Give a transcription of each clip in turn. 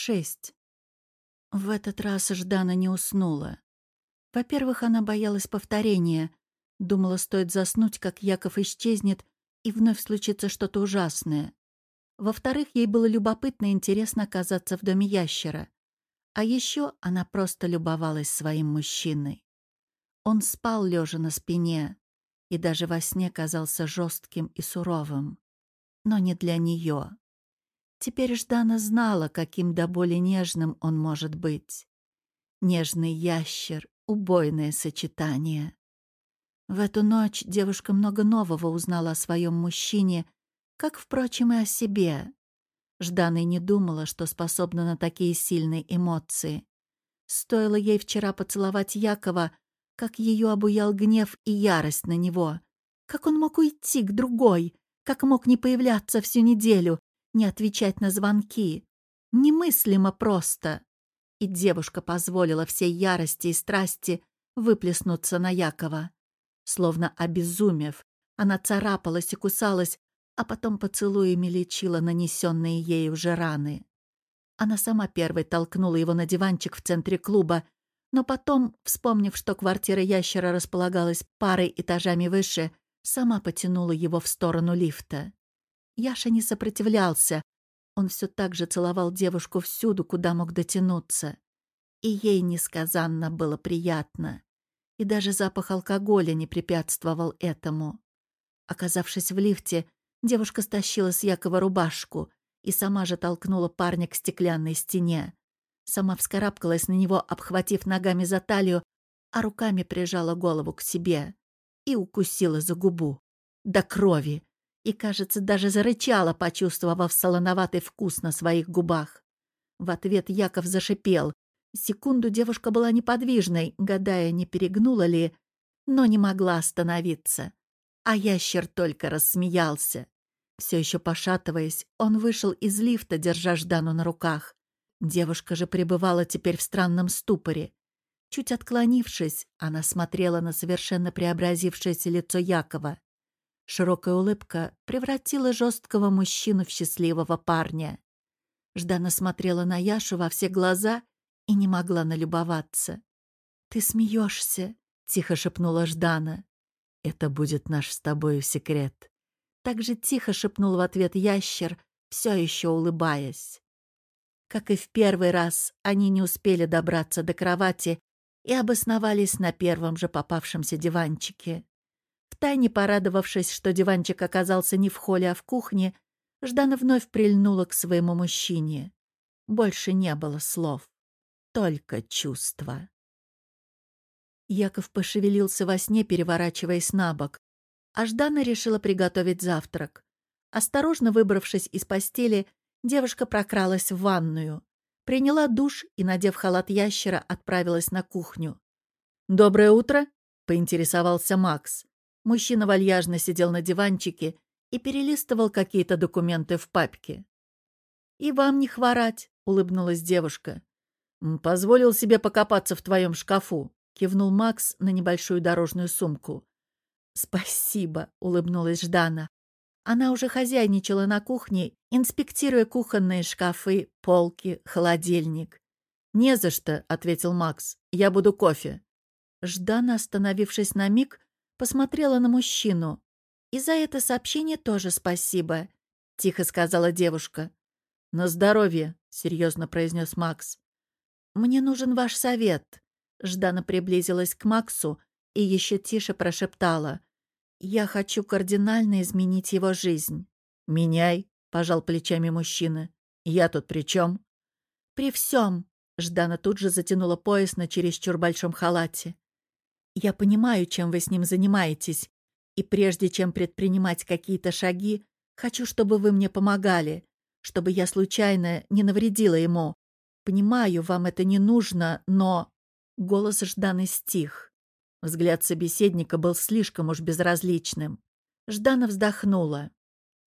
Шесть. В этот раз Ждана не уснула. Во-первых, она боялась повторения. Думала, стоит заснуть, как Яков исчезнет, и вновь случится что-то ужасное. Во-вторых, ей было любопытно и интересно оказаться в доме ящера. А еще она просто любовалась своим мужчиной. Он спал, лежа на спине, и даже во сне казался жестким и суровым. Но не для нее. Теперь Ждана знала, каким до боли нежным он может быть. Нежный ящер, убойное сочетание. В эту ночь девушка много нового узнала о своем мужчине, как, впрочем, и о себе. Ждана и не думала, что способна на такие сильные эмоции. Стоило ей вчера поцеловать Якова, как ее обуял гнев и ярость на него. Как он мог уйти к другой? Как мог не появляться всю неделю, не отвечать на звонки? Немыслимо просто. И девушка позволила всей ярости и страсти выплеснуться на Якова. Словно обезумев, она царапалась и кусалась, а потом поцелуями лечила нанесенные ей уже раны. Она сама первой толкнула его на диванчик в центре клуба, но потом, вспомнив, что квартира ящера располагалась парой этажами выше, сама потянула его в сторону лифта. Яша не сопротивлялся. Он все так же целовал девушку всюду, куда мог дотянуться. И ей несказанно было приятно. И даже запах алкоголя не препятствовал этому. Оказавшись в лифте, девушка стащила с Якова рубашку и сама же толкнула парня к стеклянной стене. Сама вскарабкалась на него, обхватив ногами за талию, а руками прижала голову к себе и укусила за губу. До крови. И, кажется, даже зарычала, почувствовав солоноватый вкус на своих губах. В ответ Яков зашипел. Секунду девушка была неподвижной, гадая, не перегнула ли, но не могла остановиться. А ящер только рассмеялся. Все еще пошатываясь, он вышел из лифта, держа Ждану на руках. Девушка же пребывала теперь в странном ступоре. Чуть отклонившись, она смотрела на совершенно преобразившееся лицо Якова. Широкая улыбка превратила жесткого мужчину в счастливого парня. Ждана смотрела на Яшу во все глаза и не могла налюбоваться. «Ты смеешься?» — тихо шепнула Ждана. «Это будет наш с тобой секрет». Так же тихо шепнул в ответ ящер, все еще улыбаясь. Как и в первый раз, они не успели добраться до кровати и обосновались на первом же попавшемся диванчике. Втайне порадовавшись, что диванчик оказался не в холле, а в кухне, Ждана вновь прильнула к своему мужчине. Больше не было слов, только чувства. Яков пошевелился во сне, переворачиваясь на бок, а Ждана решила приготовить завтрак. Осторожно выбравшись из постели, девушка прокралась в ванную. Приняла душ и, надев халат ящера, отправилась на кухню. «Доброе утро!» — поинтересовался Макс. Мужчина вальяжно сидел на диванчике и перелистывал какие-то документы в папке. «И вам не хворать!» — улыбнулась девушка. «Позволил себе покопаться в твоем шкафу», — кивнул Макс на небольшую дорожную сумку. «Спасибо», — улыбнулась Ждана. Она уже хозяйничала на кухне, инспектируя кухонные шкафы, полки, холодильник. «Не за что», — ответил Макс. «Я буду кофе». Ждана, остановившись на миг, посмотрела на мужчину. «И за это сообщение тоже спасибо», — тихо сказала девушка. «На здоровье», — серьезно произнес Макс. «Мне нужен ваш совет». Ждана приблизилась к Максу и еще тише прошептала. Я хочу кардинально изменить его жизнь. «Меняй», — пожал плечами мужчина. «Я тут при чем?» «При всем», — Ждана тут же затянула пояс на чересчур большом халате. «Я понимаю, чем вы с ним занимаетесь, и прежде чем предпринимать какие-то шаги, хочу, чтобы вы мне помогали, чтобы я случайно не навредила ему. Понимаю, вам это не нужно, но...» Голос Жданы стих. Взгляд собеседника был слишком уж безразличным. Ждана вздохнула.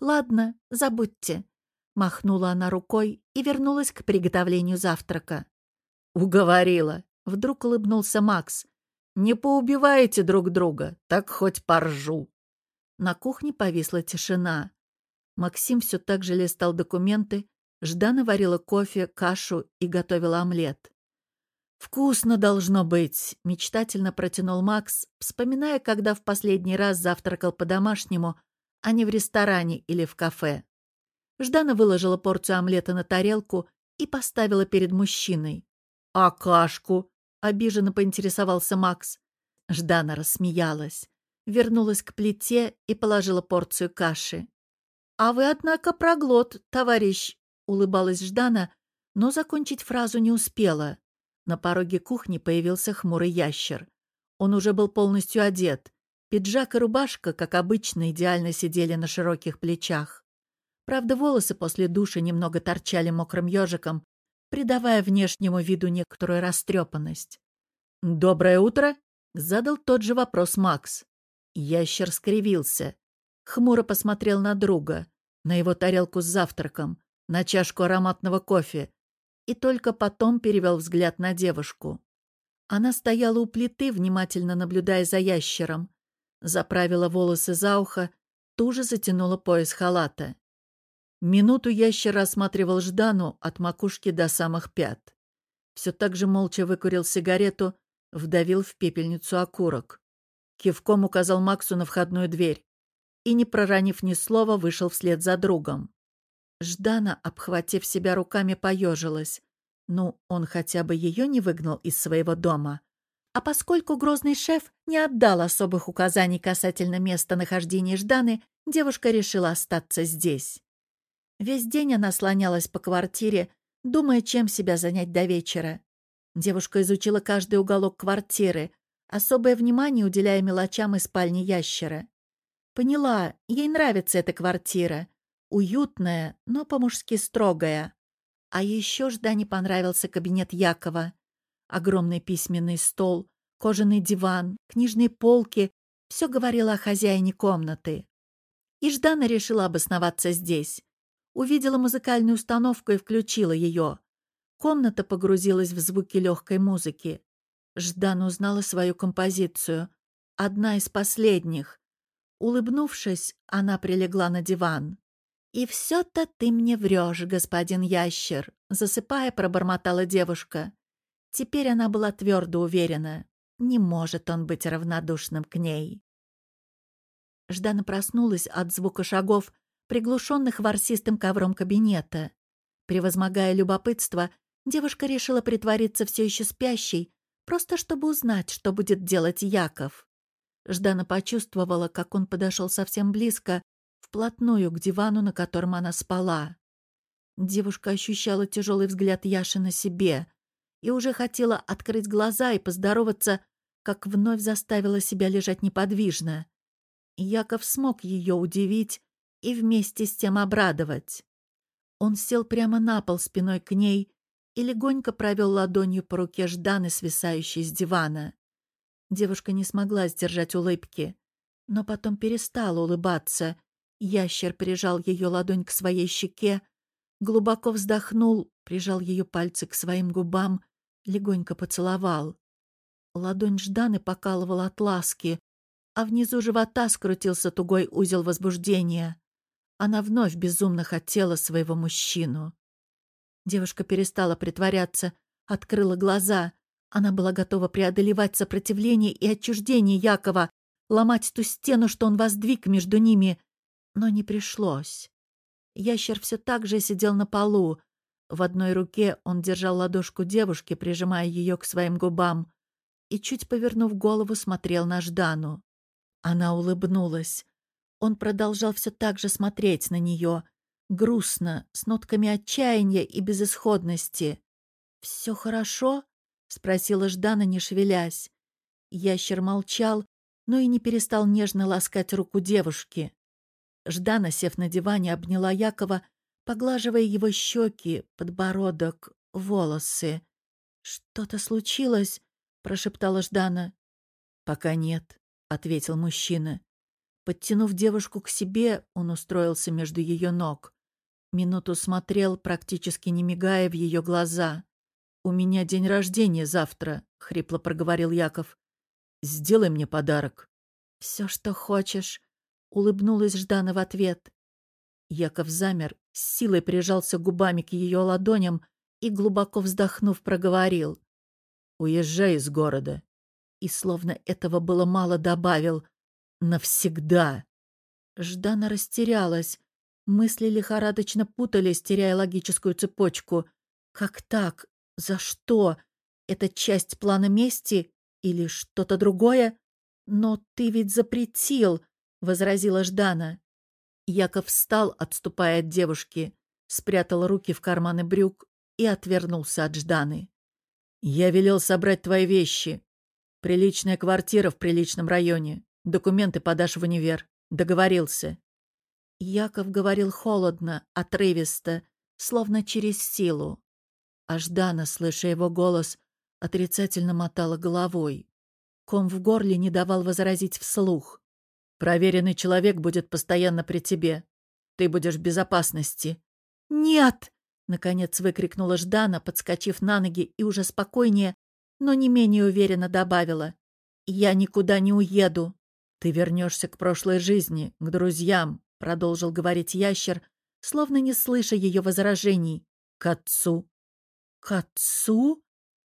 «Ладно, забудьте», — махнула она рукой и вернулась к приготовлению завтрака. «Уговорила», — вдруг улыбнулся Макс. «Не поубиваете друг друга, так хоть поржу». На кухне повисла тишина. Максим все так же листал документы, Ждана варила кофе, кашу и готовила омлет. «Вкусно должно быть», — мечтательно протянул Макс, вспоминая, когда в последний раз завтракал по-домашнему, а не в ресторане или в кафе. Ждана выложила порцию омлета на тарелку и поставила перед мужчиной. «А кашку?» — обиженно поинтересовался Макс. Ждана рассмеялась, вернулась к плите и положила порцию каши. «А вы, однако, проглот, товарищ!» — улыбалась Ждана, но закончить фразу не успела. На пороге кухни появился хмурый ящер. Он уже был полностью одет. Пиджак и рубашка, как обычно, идеально сидели на широких плечах. Правда, волосы после душа немного торчали мокрым ежиком, придавая внешнему виду некоторую растрепанность. «Доброе утро!» — задал тот же вопрос Макс. Ящер скривился. Хмуро посмотрел на друга, на его тарелку с завтраком, на чашку ароматного кофе, и только потом перевел взгляд на девушку. Она стояла у плиты, внимательно наблюдая за ящером. Заправила волосы за ухо, туже затянула пояс халата. Минуту ящер осматривал Ждану от макушки до самых пят. Все так же молча выкурил сигарету, вдавил в пепельницу окурок. Кивком указал Максу на входную дверь и, не проронив ни слова, вышел вслед за другом. Ждана, обхватив себя руками, поежилась. Ну, он хотя бы ее не выгнал из своего дома. А поскольку грозный шеф не отдал особых указаний касательно места нахождения Жданы, девушка решила остаться здесь. Весь день она слонялась по квартире, думая, чем себя занять до вечера. Девушка изучила каждый уголок квартиры, особое внимание уделяя мелочам из спальни ящера. Поняла, ей нравится эта квартира. Уютная, но по-мужски строгая. А еще Ждане понравился кабинет Якова. Огромный письменный стол, кожаный диван, книжные полки — все говорило о хозяине комнаты. И Ждана решила обосноваться здесь. Увидела музыкальную установку и включила ее. Комната погрузилась в звуки легкой музыки. Ждана узнала свою композицию. Одна из последних. Улыбнувшись, она прилегла на диван. «И все-то ты мне врешь, господин ящер», — засыпая, пробормотала девушка. Теперь она была твердо уверена. Не может он быть равнодушным к ней. Ждана проснулась от звука шагов, приглушенных ворсистым ковром кабинета. Превозмогая любопытство, девушка решила притвориться все еще спящей, просто чтобы узнать, что будет делать Яков. Ждана почувствовала, как он подошел совсем близко, вплотную к дивану, на котором она спала. Девушка ощущала тяжелый взгляд Яши на себе и уже хотела открыть глаза и поздороваться, как вновь заставила себя лежать неподвижно. Яков смог ее удивить и вместе с тем обрадовать. Он сел прямо на пол спиной к ней и легонько провел ладонью по руке Жданы, свисающей с дивана. Девушка не смогла сдержать улыбки, но потом перестала улыбаться Ящер прижал ее ладонь к своей щеке, глубоко вздохнул, прижал ее пальцы к своим губам, легонько поцеловал. Ладонь Жданы покалывала от ласки, а внизу живота скрутился тугой узел возбуждения. Она вновь безумно хотела своего мужчину. Девушка перестала притворяться, открыла глаза. Она была готова преодолевать сопротивление и отчуждение Якова, ломать ту стену, что он воздвиг между ними, но не пришлось. Ящер все так же сидел на полу. В одной руке он держал ладошку девушки, прижимая ее к своим губам, и, чуть повернув голову, смотрел на Ждану. Она улыбнулась. Он продолжал все так же смотреть на нее, грустно, с нотками отчаяния и безысходности. «Все хорошо?» — спросила Ждана, не шевелясь. Ящер молчал, но и не перестал нежно ласкать руку девушки. Ждана, сев на диване, обняла Якова, поглаживая его щеки, подбородок, волосы. «Что-то случилось?» — прошептала Ждана. «Пока нет», — ответил мужчина. Подтянув девушку к себе, он устроился между ее ног. Минуту смотрел, практически не мигая в ее глаза. «У меня день рождения завтра», — хрипло проговорил Яков. «Сделай мне подарок». «Все, что хочешь», Улыбнулась Ждана в ответ. Яков замер, с силой прижался губами к ее ладоням и, глубоко вздохнув, проговорил. «Уезжай из города». И, словно этого было мало, добавил. «Навсегда». Ждана растерялась. Мысли лихорадочно путались, теряя логическую цепочку. «Как так? За что? Это часть плана мести или что-то другое? Но ты ведь запретил!» — возразила Ждана. Яков встал, отступая от девушки, спрятал руки в карманы брюк и отвернулся от Жданы. «Я велел собрать твои вещи. Приличная квартира в приличном районе. Документы подашь в универ. Договорился». Яков говорил холодно, отрывисто, словно через силу. А Ждана, слыша его голос, отрицательно мотала головой. Ком в горле не давал возразить вслух. Проверенный человек будет постоянно при тебе. Ты будешь в безопасности. Нет! Наконец выкрикнула Ждана, подскочив на ноги и уже спокойнее, но не менее уверенно добавила. «Я никуда не уеду». «Ты вернешься к прошлой жизни, к друзьям», — продолжил говорить ящер, словно не слыша ее возражений. «К отцу». «К отцу?»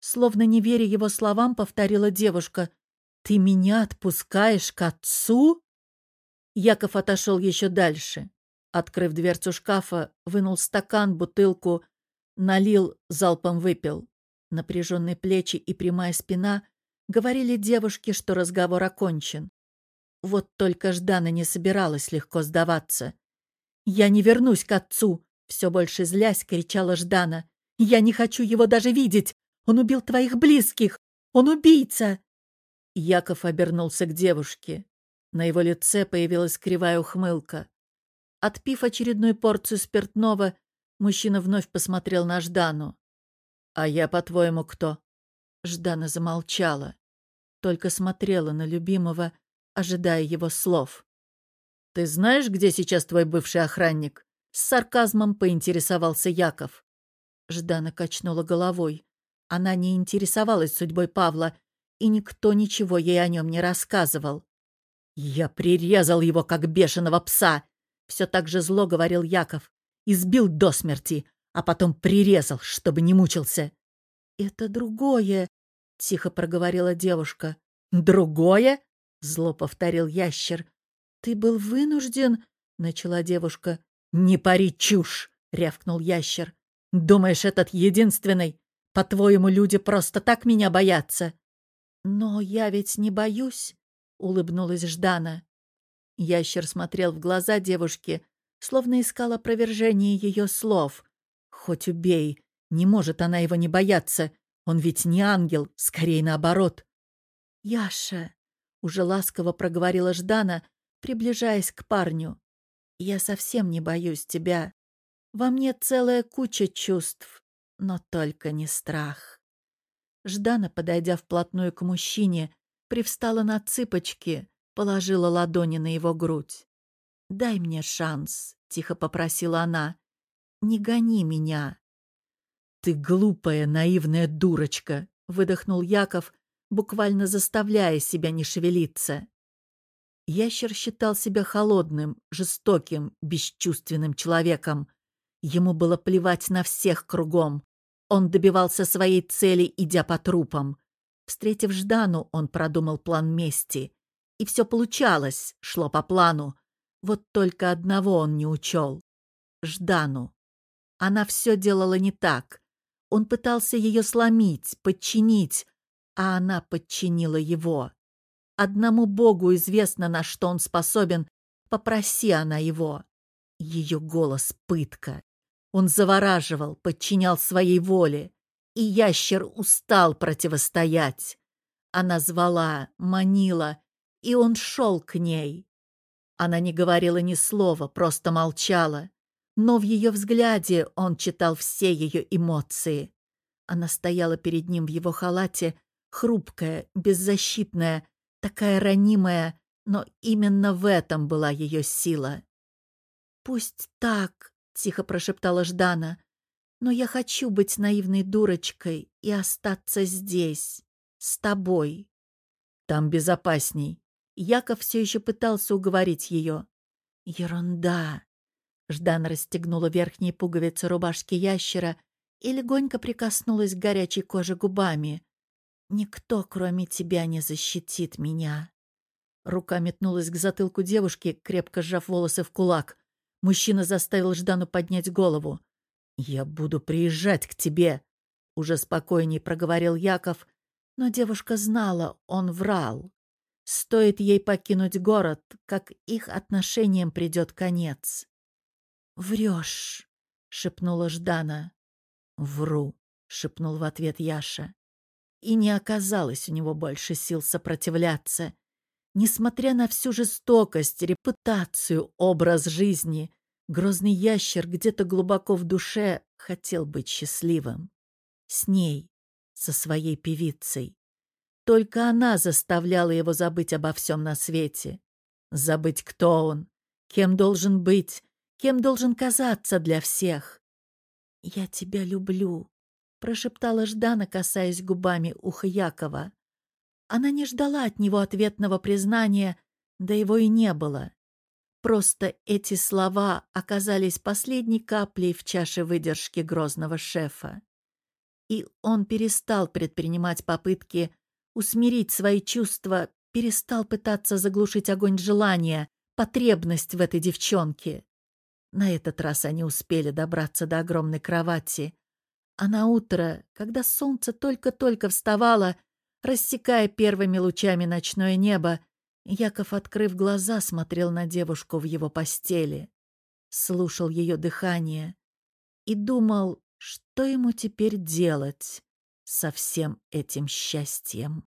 Словно не веря его словам, повторила девушка. «Ты меня отпускаешь к отцу?» Яков отошел еще дальше. Открыв дверцу шкафа, вынул стакан, бутылку, налил, залпом выпил. Напряженные плечи и прямая спина говорили девушке, что разговор окончен. Вот только Ждана не собиралась легко сдаваться. «Я не вернусь к отцу!» — все больше злясь кричала Ждана. «Я не хочу его даже видеть! Он убил твоих близких! Он убийца!» Яков обернулся к девушке. На его лице появилась кривая ухмылка. Отпив очередную порцию спиртного, мужчина вновь посмотрел на Ждану. «А я, по-твоему, кто?» Ждана замолчала, только смотрела на любимого, ожидая его слов. «Ты знаешь, где сейчас твой бывший охранник?» С сарказмом поинтересовался Яков. Ждана качнула головой. Она не интересовалась судьбой Павла, и никто ничего ей о нем не рассказывал. «Я прирезал его, как бешеного пса!» Все так же зло говорил Яков. Избил до смерти, а потом прирезал, чтобы не мучился. «Это другое», — тихо проговорила девушка. «Другое?» — зло повторил ящер. «Ты был вынужден...» — начала девушка. «Не пари чушь!» — рявкнул ящер. «Думаешь, этот единственный? По-твоему, люди просто так меня боятся?» «Но я ведь не боюсь», улыбнулась Ждана. Ящер смотрел в глаза девушки, словно искал опровержение ее слов. Хоть убей, не может она его не бояться. Он ведь не ангел, скорее наоборот. «Яша», — уже ласково проговорила Ждана, приближаясь к парню, — «я совсем не боюсь тебя. Во мне целая куча чувств, но только не страх». Ждана, подойдя вплотную к мужчине, привстала на цыпочки, положила ладони на его грудь. «Дай мне шанс», — тихо попросила она. «Не гони меня». «Ты глупая, наивная дурочка», — выдохнул Яков, буквально заставляя себя не шевелиться. Ящер считал себя холодным, жестоким, бесчувственным человеком. Ему было плевать на всех кругом. Он добивался своей цели, идя по трупам. Встретив Ждану, он продумал план мести. И все получалось, шло по плану. Вот только одного он не учел. Ждану. Она все делала не так. Он пытался ее сломить, подчинить, а она подчинила его. Одному Богу известно, на что он способен, попроси она его. Ее голос — пытка. Он завораживал, подчинял своей воле и ящер устал противостоять. Она звала, манила, и он шел к ней. Она не говорила ни слова, просто молчала, но в ее взгляде он читал все ее эмоции. Она стояла перед ним в его халате, хрупкая, беззащитная, такая ранимая, но именно в этом была ее сила. «Пусть так», — тихо прошептала Ждана, но я хочу быть наивной дурочкой и остаться здесь, с тобой. Там безопасней. Яков все еще пытался уговорить ее. Ерунда. Ждан расстегнула верхние пуговицы рубашки ящера и легонько прикоснулась к горячей коже губами. «Никто, кроме тебя, не защитит меня». Рука метнулась к затылку девушки, крепко сжав волосы в кулак. Мужчина заставил Ждану поднять голову. «Я буду приезжать к тебе», — уже спокойней проговорил Яков, но девушка знала, он врал. Стоит ей покинуть город, как их отношениям придет конец. «Врешь», — шепнула Ждана. «Вру», — шепнул в ответ Яша. И не оказалось у него больше сил сопротивляться. Несмотря на всю жестокость, репутацию, образ жизни, грозный ящер где-то глубоко в душе хотел быть счастливым. С ней, со своей певицей. Только она заставляла его забыть обо всем на свете. Забыть, кто он, кем должен быть, кем должен казаться для всех. «Я тебя люблю», — прошептала Ждана, касаясь губами уха Якова. Она не ждала от него ответного признания, да его и не было. Просто эти слова оказались последней каплей в чаше выдержки грозного шефа. И он перестал предпринимать попытки усмирить свои чувства, перестал пытаться заглушить огонь желания, потребность в этой девчонке. На этот раз они успели добраться до огромной кровати. А на утро, когда солнце только-только вставало, Рассекая первыми лучами ночное небо, Яков, открыв глаза, смотрел на девушку в его постели, слушал ее дыхание и думал, что ему теперь делать со всем этим счастьем.